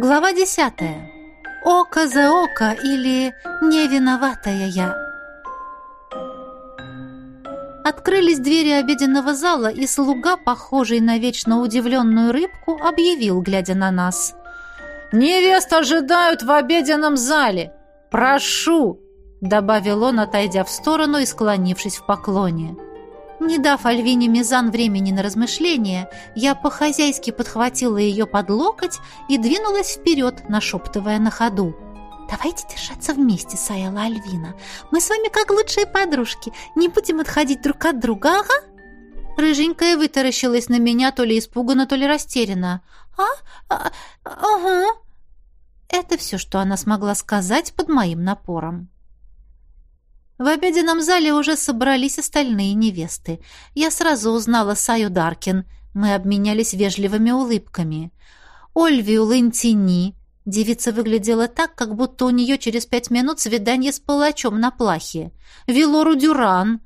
Глава десятая. Око за око или не виноватая я. Открылись двери обеденного зала, и слуга, похожий на вечно удивленную рыбку, объявил, глядя на нас. «Невест ожидают в обеденном зале! Прошу!» добавил он, отойдя в сторону и склонившись в поклоне. Не дав Альвине Мизан времени на размышления, я по-хозяйски подхватила ее под локоть и двинулась вперед, нашептывая на ходу. «Давайте держаться вместе, Саяла Альвина. Мы с вами как лучшие подружки. Не будем отходить друг от друга, ага?» Рыженькая вытаращилась на меня то ли испуганно, то ли растерянно. «А? а ага». Это все, что она смогла сказать под моим напором. В обеденном зале уже собрались остальные невесты. Я сразу узнала Саю Даркин. Мы обменялись вежливыми улыбками. Ольвию Лентини. Девица выглядела так, как будто у нее через пять минут свидание с палачом на плахе. Вилору Дюран.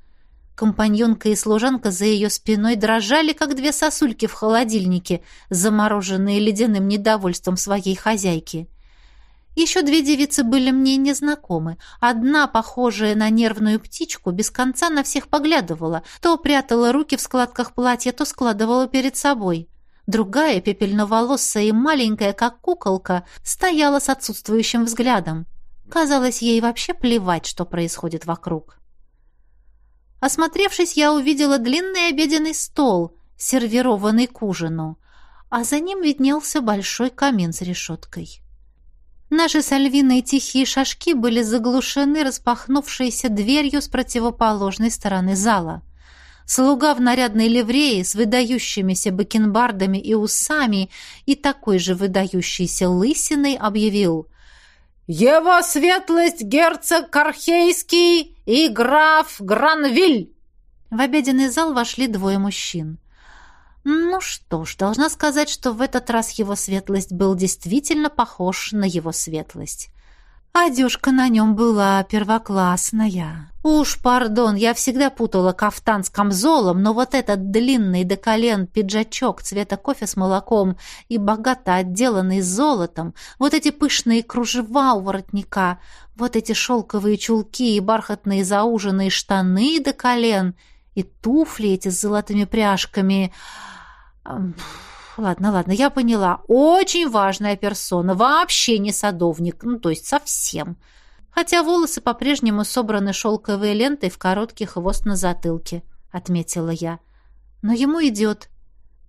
Компаньонка и служанка за ее спиной дрожали, как две сосульки в холодильнике, замороженные ледяным недовольством своей хозяйки. Еще две девицы были мне незнакомы. Одна, похожая на нервную птичку, без конца на всех поглядывала, то прятала руки в складках платья, то складывала перед собой. Другая, пепельноволосая и маленькая, как куколка, стояла с отсутствующим взглядом. Казалось, ей вообще плевать, что происходит вокруг. Осмотревшись, я увидела длинный обеденный стол, сервированный к ужину, а за ним виднелся большой камин с решеткой. Наши с Альвиной тихие шажки были заглушены распахнувшейся дверью с противоположной стороны зала. Слуга в нарядной ливрее с выдающимися бакенбардами и усами и такой же выдающейся лысиной объявил «Его светлость герцог Кархейский и граф Гранвиль!» В обеденный зал вошли двое мужчин. Ну что ж, должна сказать, что в этот раз его светлость был действительно похож на его светлость. Одежка на нем была первоклассная. Уж, пардон, я всегда путала кафтан с камзолом, но вот этот длинный до колен пиджачок цвета кофе с молоком и богато отделанный золотом, вот эти пышные кружева у воротника, вот эти шелковые чулки и бархатные зауженные штаны до колен и туфли эти с золотыми пряжками — Ладно, ладно, я поняла. Очень важная персона, вообще не садовник, ну, то есть совсем. Хотя волосы по-прежнему собраны шелковой лентой в короткий хвост на затылке, отметила я. Но ему идет.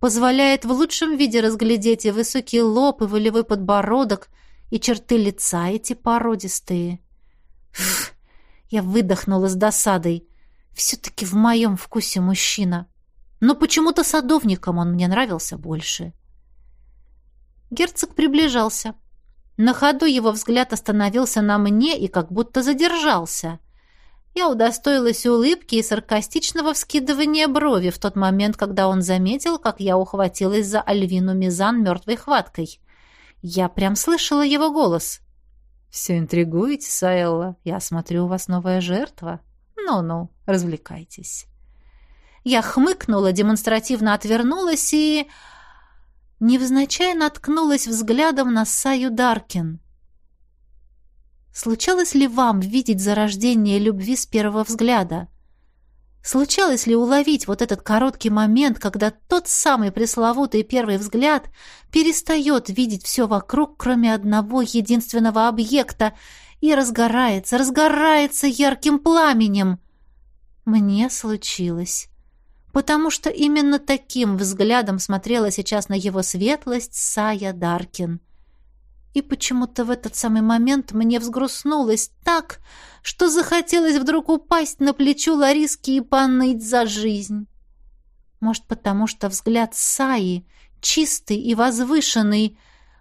Позволяет в лучшем виде разглядеть и высокий лоб, и волевой подбородок, и черты лица эти породистые. Фу, я выдохнула с досадой. Все-таки в моем вкусе мужчина но почему-то садовником он мне нравился больше. Герцог приближался. На ходу его взгляд остановился на мне и как будто задержался. Я удостоилась улыбки и саркастичного вскидывания брови в тот момент, когда он заметил, как я ухватилась за Альвину Мизан мертвой хваткой. Я прям слышала его голос. «Все интригуете, Саэлла? Я смотрю, у вас новая жертва. Ну-ну, развлекайтесь». Я хмыкнула, демонстративно отвернулась и... Невзначай наткнулась взглядом на Саю Даркин. Случалось ли вам видеть зарождение любви с первого взгляда? Случалось ли уловить вот этот короткий момент, когда тот самый пресловутый первый взгляд перестает видеть все вокруг, кроме одного единственного объекта, и разгорается, разгорается ярким пламенем? Мне случилось потому что именно таким взглядом смотрела сейчас на его светлость Сая Даркин. И почему-то в этот самый момент мне взгрустнулось так, что захотелось вдруг упасть на плечо Лариски и поныть за жизнь. Может, потому что взгляд Саи, чистый и возвышенный,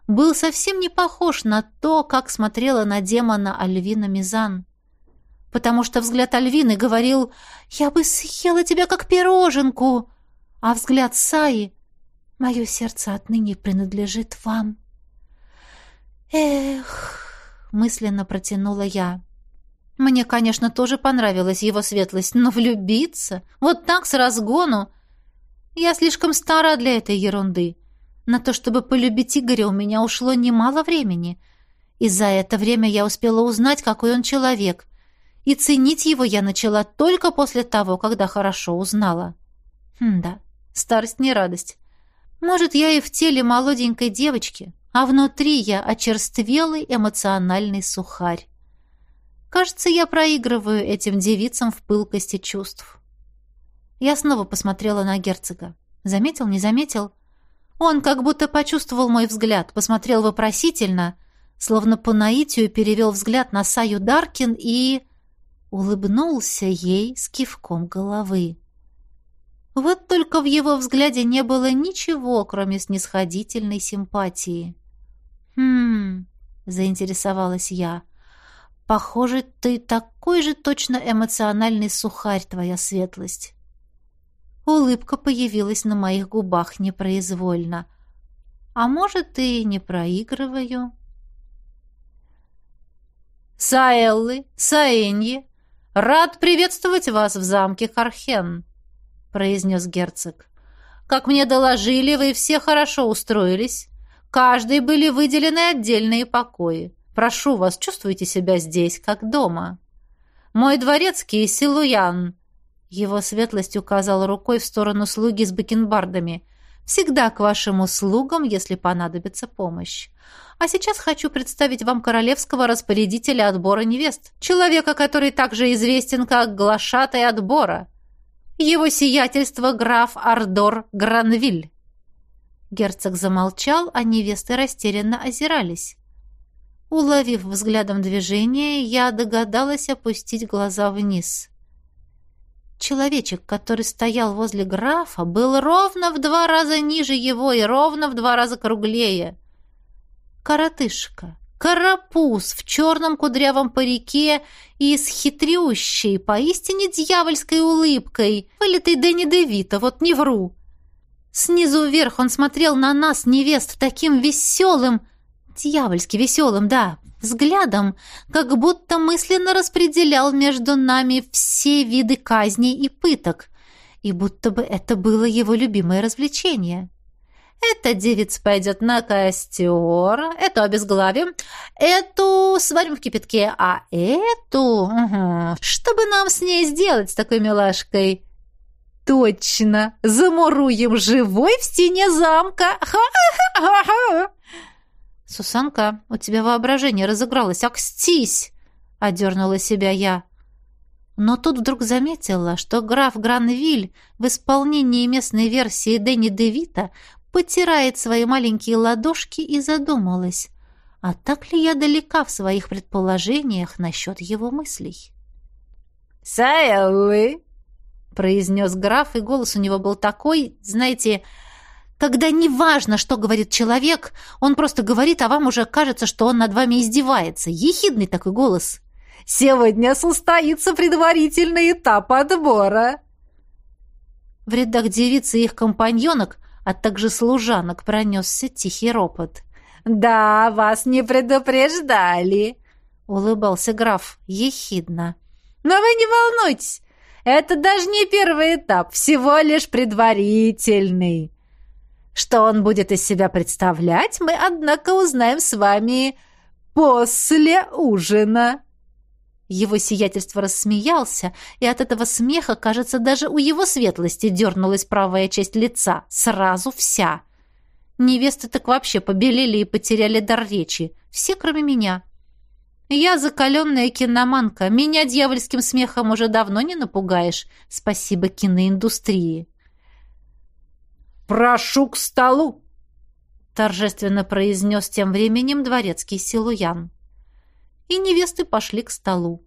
был совсем не похож на то, как смотрела на демона Альвина Мизан потому что взгляд Альвины говорил «Я бы съела тебя, как пироженку», а взгляд Саи «Мое сердце отныне принадлежит вам». «Эх», — мысленно протянула я. Мне, конечно, тоже понравилась его светлость, но влюбиться? Вот так, с разгону? Я слишком стара для этой ерунды. На то, чтобы полюбить Игоря, у меня ушло немало времени. И за это время я успела узнать, какой он человек. И ценить его я начала только после того, когда хорошо узнала. Хм, да, старость не радость. Может, я и в теле молоденькой девочки, а внутри я очерствелый эмоциональный сухарь. Кажется, я проигрываю этим девицам в пылкости чувств. Я снова посмотрела на герцога. Заметил, не заметил? Он как будто почувствовал мой взгляд, посмотрел вопросительно, словно по наитию перевел взгляд на Саю Даркин и... улыбнулся ей с кивком головы. Вот только в его взгляде не было ничего, кроме снисходительной симпатии. «Хм...» — заинтересовалась я. «Похоже, ты такой же точно эмоциональный сухарь, твоя светлость». Улыбка появилась на моих губах непроизвольно. А может, и не проигрываю. «Саэллы, Саэньи, рад приветствовать вас в замке Хархен», — произнес герцог. «Как мне доложили, вы все хорошо устроились. Каждой были выделены отдельные покои. Прошу вас, чувствуйте себя здесь, как дома. Мой дворецкий Силуян его светлость указал рукой в сторону слуги с бакенбардами. «Всегда к вашим услугам, если понадобится помощь. А сейчас хочу представить вам королевского распорядителя отбора невест, человека, который также известен как глашатай отбора. Его сиятельство граф Ардор Гранвиль». Герцог замолчал, а невесты растерянно озирались. Уловив взглядом движение, я догадалась опустить глаза вниз. Человечек, который стоял возле графа, был ровно в два раза ниже его и ровно в два раза круглее. Коротышка, карапуз в черном кудрявом парике и с хитрющей, поистине дьявольской улыбкой, вылитый Дэнни Девита, вот не вру. Снизу вверх он смотрел на нас, невест, таким веселым, дьявольски веселым, да, взглядом, как будто мысленно распределял между нами все виды казней и пыток, и будто бы это было его любимое развлечение. Эта девица пойдет на костер, эту обезглавим, эту сварим в кипятке, а эту... Угу, что бы нам с ней сделать, с такой милашкой? Точно, замуруем живой в стене замка. Ха-ха-ха-ха! «Сусанка, у тебя воображение разыгралось, акстись!» — одернула себя я. Но тут вдруг заметила, что граф Гранвиль в исполнении местной версии Дэнни Девита потирает свои маленькие ладошки и задумалась, а так ли я далека в своих предположениях насчет его мыслей? «Саэллы!» — произнес граф, и голос у него был такой, знаете, когда не важно, что говорит человек, он просто говорит, а вам уже кажется, что он над вами издевается. Ехидный такой голос. «Сегодня состоится предварительный этап отбора». В рядах девиц и их компаньонок, а также служанок пронесся тихий ропот. «Да, вас не предупреждали», — улыбался граф ехидно. «Но вы не волнуйтесь, это даже не первый этап, всего лишь предварительный». Что он будет из себя представлять, мы, однако, узнаем с вами после ужина». Его сиятельство рассмеялся, и от этого смеха, кажется, даже у его светлости дернулась правая часть лица, сразу вся. Невесты так вообще побелели и потеряли дар речи, все, кроме меня. Я закаленная киноманка, меня дьявольским смехом уже давно не напугаешь, спасибо киноиндустрии. «Прошу к столу!» торжественно произнес тем временем дворецкий Силуян. И невесты пошли к столу.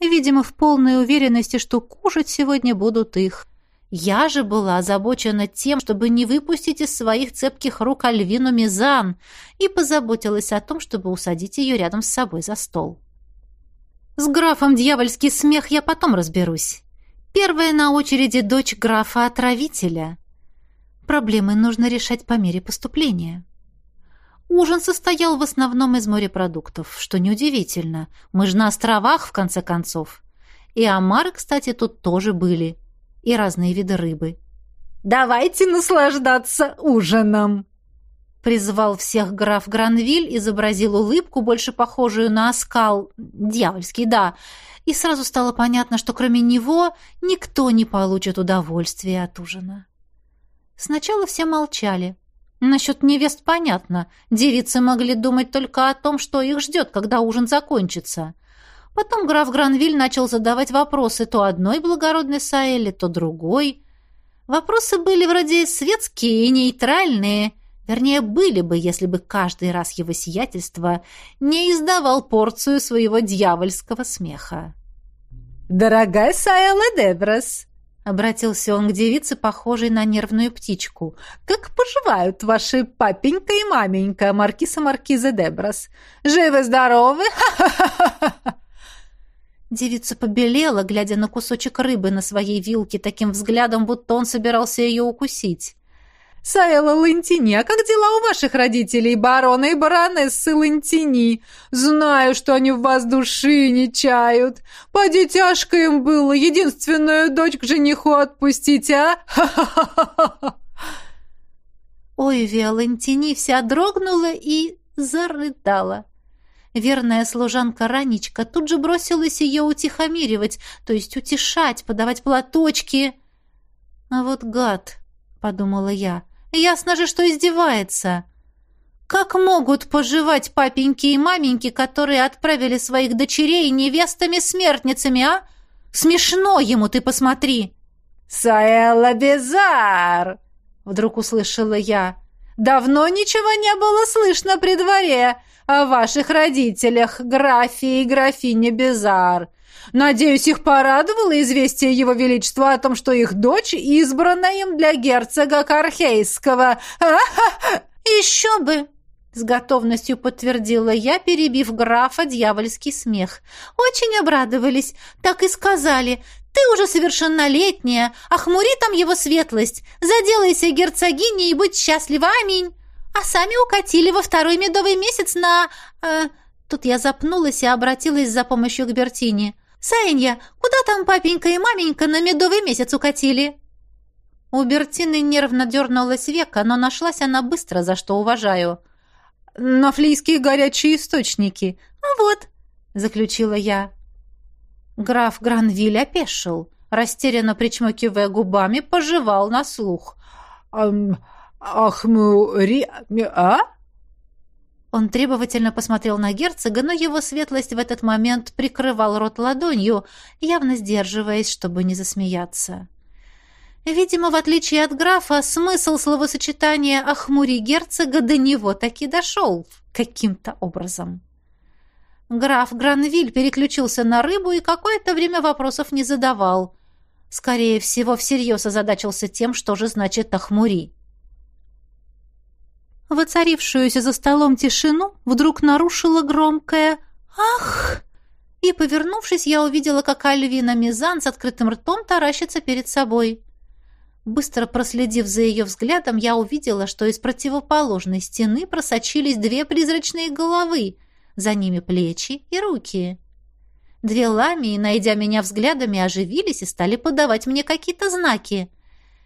Видимо, в полной уверенности, что кушать сегодня будут их. Я же была озабочена тем, чтобы не выпустить из своих цепких рук Альвину Мизан, и позаботилась о том, чтобы усадить ее рядом с собой за стол. С графом дьявольский смех я потом разберусь. Первая на очереди дочь графа-отравителя. Проблемы нужно решать по мере поступления. Ужин состоял в основном из морепродуктов, что неудивительно. Мы же на островах, в конце концов. И омары, кстати, тут тоже были. И разные виды рыбы. «Давайте наслаждаться ужином!» Призвал всех граф Гранвиль, изобразил улыбку, больше похожую на оскал, дьявольский, да, и сразу стало понятно, что кроме него никто не получит удовольствия от ужина. Сначала все молчали. Насчет невест понятно. Девицы могли думать только о том, что их ждет, когда ужин закончится. Потом граф Гранвиль начал задавать вопросы то одной благородной Саэле, то другой. Вопросы были вроде светские и нейтральные. Вернее, были бы, если бы каждый раз его сиятельство не издавал порцию своего дьявольского смеха. «Дорогая Саэла Деброс!» — обратился он к девице, похожей на нервную птичку. «Как поживают ваши папенька и маменька, маркиса Маркиза Деброс? Живы-здоровы? Ха-ха-ха-ха!» Девица побелела, глядя на кусочек рыбы на своей вилке, таким взглядом, будто он собирался ее укусить. «Саэла Лантини, а как дела у ваших родителей, барона и баронессы Лантини? Знаю, что они в вас души не чают. Поди тяжко им было, единственную дочь к жениху отпустить, а? Ха-ха-ха-ха!» Ой, Виолантини вся дрогнула и зарыдала. Верная служанка Ранечка тут же бросилась ее утихомиривать, то есть утешать, подавать платочки. «А вот гад», — подумала я, — «ясно же, что издевается». Как могут поживать папеньки и маменьки, которые отправили своих дочерей невестами-смертницами, а? Смешно ему, ты посмотри!» «Саэла Безар!» — вдруг услышала я. «Давно ничего не было слышно при дворе о ваших родителях, графе и графине Безар. Надеюсь, их порадовало известие его величества о том, что их дочь избрана им для герцога Кархейского. Еще бы!» С готовностью подтвердила я, перебив графа дьявольский смех. «Очень обрадовались. Так и сказали. Ты уже совершеннолетняя. Охмури там его светлость. Заделайся герцогиней и будь счастлива. Аминь» а сами укатили во второй медовый месяц на... Э, тут я запнулась и обратилась за помощью к Бертине. «Саинья, куда там папенька и маменька на медовый месяц укатили?» У Бертины нервно дернулась века, но нашлась она быстро, за что уважаю. «На флийские горячие источники». «Ну вот», — заключила я. Граф Гранвиль опешил, растерянно причмокивая губами, пожевал на слух. «Эм, «Ахмури... а?» Он требовательно посмотрел на герцога, но его светлость в этот момент прикрывал рот ладонью, явно сдерживаясь, чтобы не засмеяться. Видимо, в отличие от графа, смысл словосочетания «ахмури герцога» до него таки дошел каким-то образом. Граф Гранвиль переключился на рыбу и какое-то время вопросов не задавал. Скорее всего, всерьез озадачился тем, что же значит «ахмури». Воцарившуюся за столом тишину вдруг нарушила громкое «Ах!» И, повернувшись, я увидела, как Альвина Мизан с открытым ртом таращится перед собой. Быстро проследив за ее взглядом, я увидела, что из противоположной стены просочились две призрачные головы, за ними плечи и руки. Две ламии, найдя меня взглядами, оживились и стали подавать мне какие-то знаки.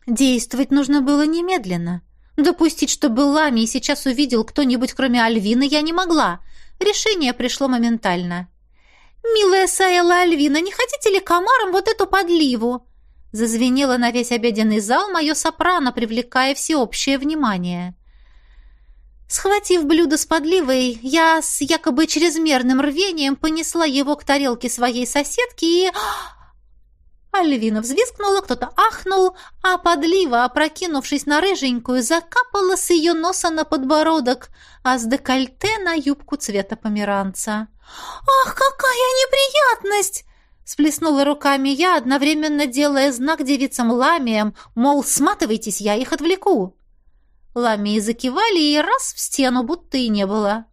Действовать нужно было немедленно. Допустить, чтобы Лами сейчас увидел кто-нибудь, кроме Альвины, я не могла. Решение пришло моментально. «Милая Саэла Альвина, не хотите ли комаром вот эту подливу?» Зазвенело на весь обеденный зал мое сопрано, привлекая всеобщее внимание. Схватив блюдо с подливой, я с якобы чрезмерным рвением понесла его к тарелке своей соседки и... Альвина взвискнула, кто-то ахнул, а подлива, опрокинувшись на рыженькую, закапала с ее носа на подбородок, а с декольте на юбку цвета померанца. «Ах, какая неприятность!» Сплеснула руками я, одновременно делая знак девицам ламиям, мол, сматывайтесь, я их отвлеку. Ламии закивали и раз в стену, будто и не было.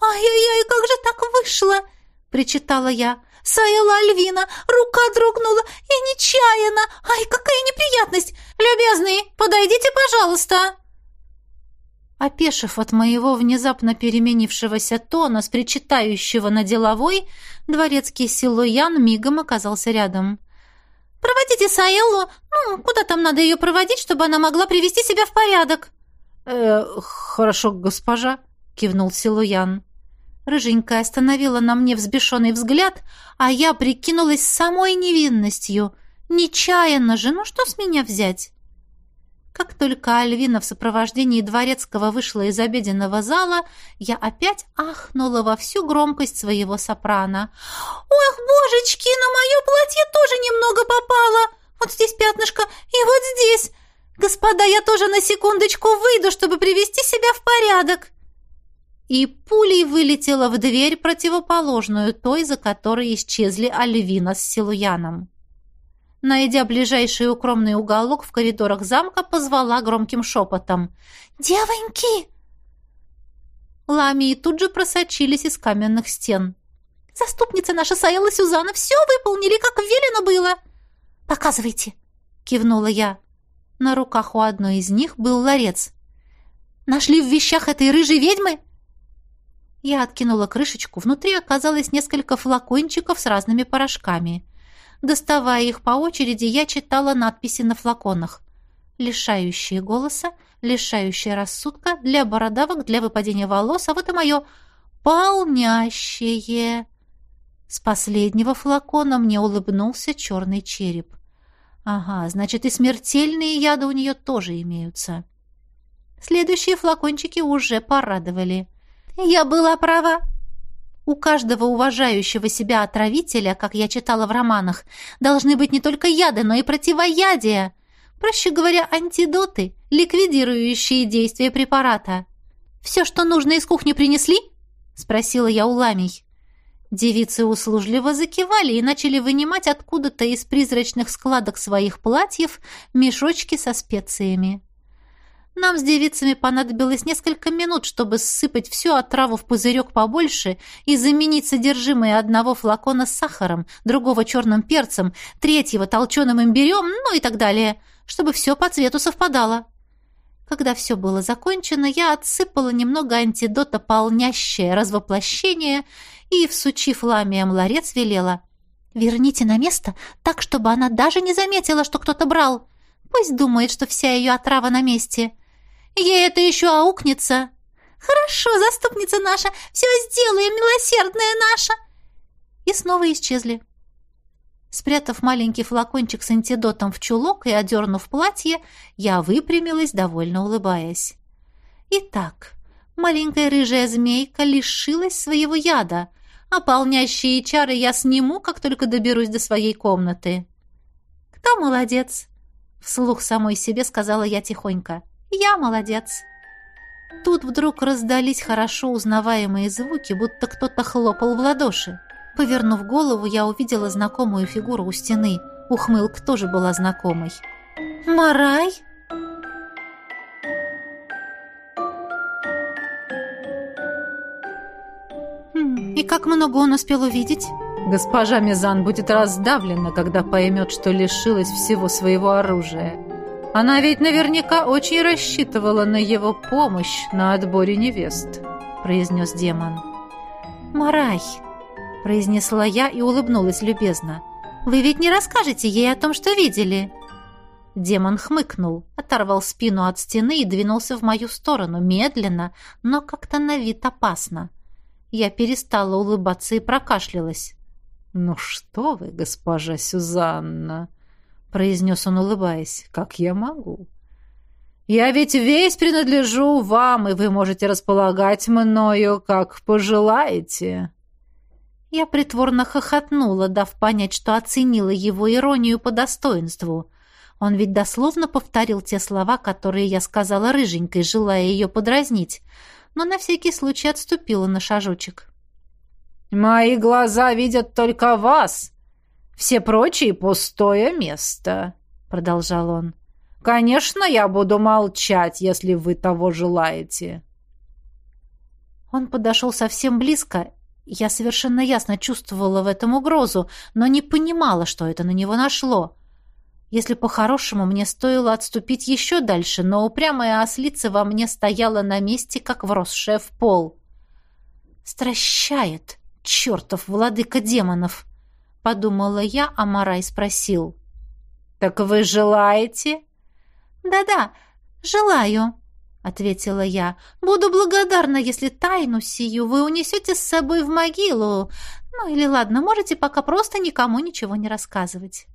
«Ай-яй-яй, как же так вышло!» — причитала я. Саяла Альвина, рука дрогнула и нечаянно. Ай, какая неприятность! Любезный, подойдите, пожалуйста!» Опешив от моего внезапно переменившегося тона с причитающего на деловой, дворецкий Силуян мигом оказался рядом. «Проводите Саэллу, ну, куда там надо ее проводить, чтобы она могла привести себя в порядок?» «Э, хорошо, госпожа», — кивнул Силуян. Рыженькая остановила на мне взбешенный взгляд, а я прикинулась самой невинностью. Нечаянно же, ну что с меня взять? Как только Альвина в сопровождении дворецкого вышла из обеденного зала, я опять ахнула во всю громкость своего сопрано. «Ох, божечки, на мое платье тоже немного попало! Вот здесь пятнышко и вот здесь! Господа, я тоже на секундочку выйду, чтобы привести себя в порядок!» И пулей вылетела в дверь противоположную той, за которой исчезли Альвина с Силуяном. Найдя ближайший укромный уголок в коридорах замка, позвала громким шепотом. «Девоньки!» Ламии тут же просочились из каменных стен. «Заступница наша Саэла Сюзанна все выполнили, как велено было!» «Показывайте!» — кивнула я. На руках у одной из них был ларец. «Нашли в вещах этой рыжей ведьмы?» Я откинула крышечку, внутри оказалось несколько флакончиков с разными порошками. Доставая их по очереди, я читала надписи на флаконах. Лишающие голоса, лишающие рассудка, для бородавок, для выпадения волос, а вот и мое «полнящее». С последнего флакона мне улыбнулся черный череп. Ага, значит, и смертельные яды у нее тоже имеются. Следующие флакончики уже порадовали. Я была права. У каждого уважающего себя отравителя, как я читала в романах, должны быть не только яды, но и противоядия. Проще говоря, антидоты, ликвидирующие действие препарата. «Все, что нужно из кухни принесли?» — спросила я у ламий. Девицы услужливо закивали и начали вынимать откуда-то из призрачных складок своих платьев мешочки со специями. Нам с девицами понадобилось несколько минут, чтобы сыпать всю отраву в пузырек побольше и заменить содержимое одного флакона сахаром, другого черным перцем, третьего толченым имбирем, ну и так далее, чтобы все по цвету совпадало. Когда все было закончено, я отсыпала немного антидота полнящее развоплощение и, всучив ламием ларец, велела «Верните на место так, чтобы она даже не заметила, что кто-то брал. Пусть думает, что вся ее отрава на месте». Ей это еще аукнется. Хорошо, заступница наша, все сделаем, милосердная наша. И снова исчезли. Спрятав маленький флакончик с антидотом в чулок и одернув платье, я выпрямилась, довольно улыбаясь. Итак, маленькая рыжая змейка лишилась своего яда, а полнящие чары я сниму, как только доберусь до своей комнаты. «Кто молодец?» — вслух самой себе сказала я тихонько. Я молодец. Тут вдруг раздались хорошо узнаваемые звуки, будто кто-то хлопал в ладоши. Повернув голову, я увидела знакомую фигуру у стены. Ухмылка тоже была знакомой. «Марай?» «Хм, «И как много он успел увидеть?» «Госпожа Мизан будет раздавлена, когда поймет, что лишилась всего своего оружия», она ведь наверняка очень рассчитывала на его помощь на отборе невест», — произнес демон. «Марай», — произнесла я и улыбнулась любезно. «Вы ведь не расскажете ей о том, что видели?» Демон хмыкнул, оторвал спину от стены и двинулся в мою сторону, медленно, но как-то на вид опасно. Я перестала улыбаться и прокашлялась. «Ну что вы, госпожа Сюзанна!» Произнес он, улыбаясь. «Как я могу?» «Я ведь весь принадлежу вам, и вы можете располагать мною, как пожелаете». Я притворно хохотнула, дав понять, что оценила его иронию по достоинству. Он ведь дословно повторил те слова, которые я сказала рыженькой, желая ее подразнить, но на всякий случай отступила на шажочек. «Мои глаза видят только вас, все прочие — пустое место», — продолжал он. «Конечно, я буду молчать, если вы того желаете». Он подошел совсем близко. Я совершенно ясно чувствовала в этом угрозу, но не понимала, что это на него нашло. Если по-хорошему, мне стоило отступить еще дальше, но упрямая ослица во мне стояла на месте, как вросшая в пол. «Стращает, чертов владыка демонов!» Подумала я, а Марай спросил. «Так вы желаете?» «Да-да, желаю», ответила я. «Буду благодарна, если тайну сию вы унесете с собой в могилу. Ну или ладно, можете пока просто никому ничего не рассказывать».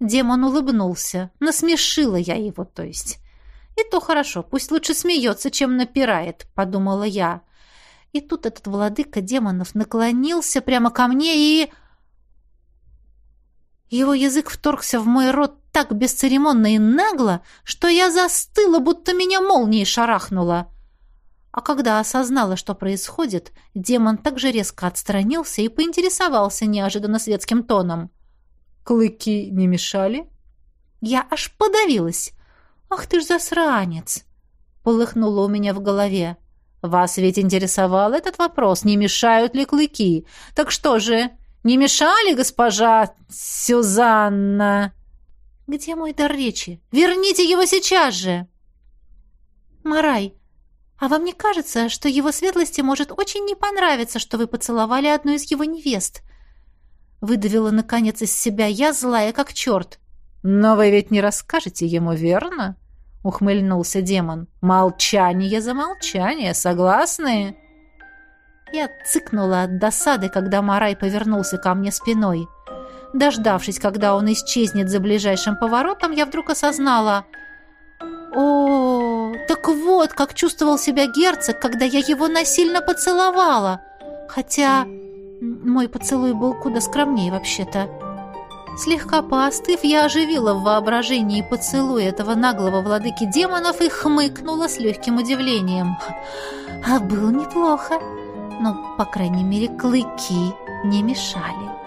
Демон улыбнулся. Насмешила я его, то есть. «И то хорошо, пусть лучше смеется, чем напирает», — подумала я. И тут этот владыка демонов наклонился прямо ко мне и... Его язык вторгся в мой рот так бесцеремонно и нагло, что я застыла, будто меня молнией шарахнула. А когда осознала, что происходит, демон также резко отстранился и поинтересовался неожиданно светским тоном. «Клыки не мешали?» Я аж подавилась. «Ах ты ж засранец!» Полыхнуло у меня в голове. «Вас ведь интересовал этот вопрос, не мешают ли клыки? Так что же, не мешали, госпожа Сюзанна?» «Где мой дар речи? Верните его сейчас же!» «Марай, а вам не кажется, что его светлости может очень не понравиться, что вы поцеловали одну из его невест?» Выдавила, наконец, из себя я, злая как черт. «Но вы ведь не расскажете ему, верно?» — ухмыльнулся демон. «Молчание за молчание, согласны?» Я цыкнула от досады, когда Марай повернулся ко мне спиной. Дождавшись, когда он исчезнет за ближайшим поворотом, я вдруг осознала... О, так вот, как чувствовал себя герцог, когда я его насильно поцеловала. Хотя мой поцелуй был куда скромнее вообще-то. Слегка поостыв, я оживила в воображении поцелуй этого наглого владыки демонов и хмыкнула с легким удивлением. А был неплохо. Но, по крайней мере, клыки не мешали.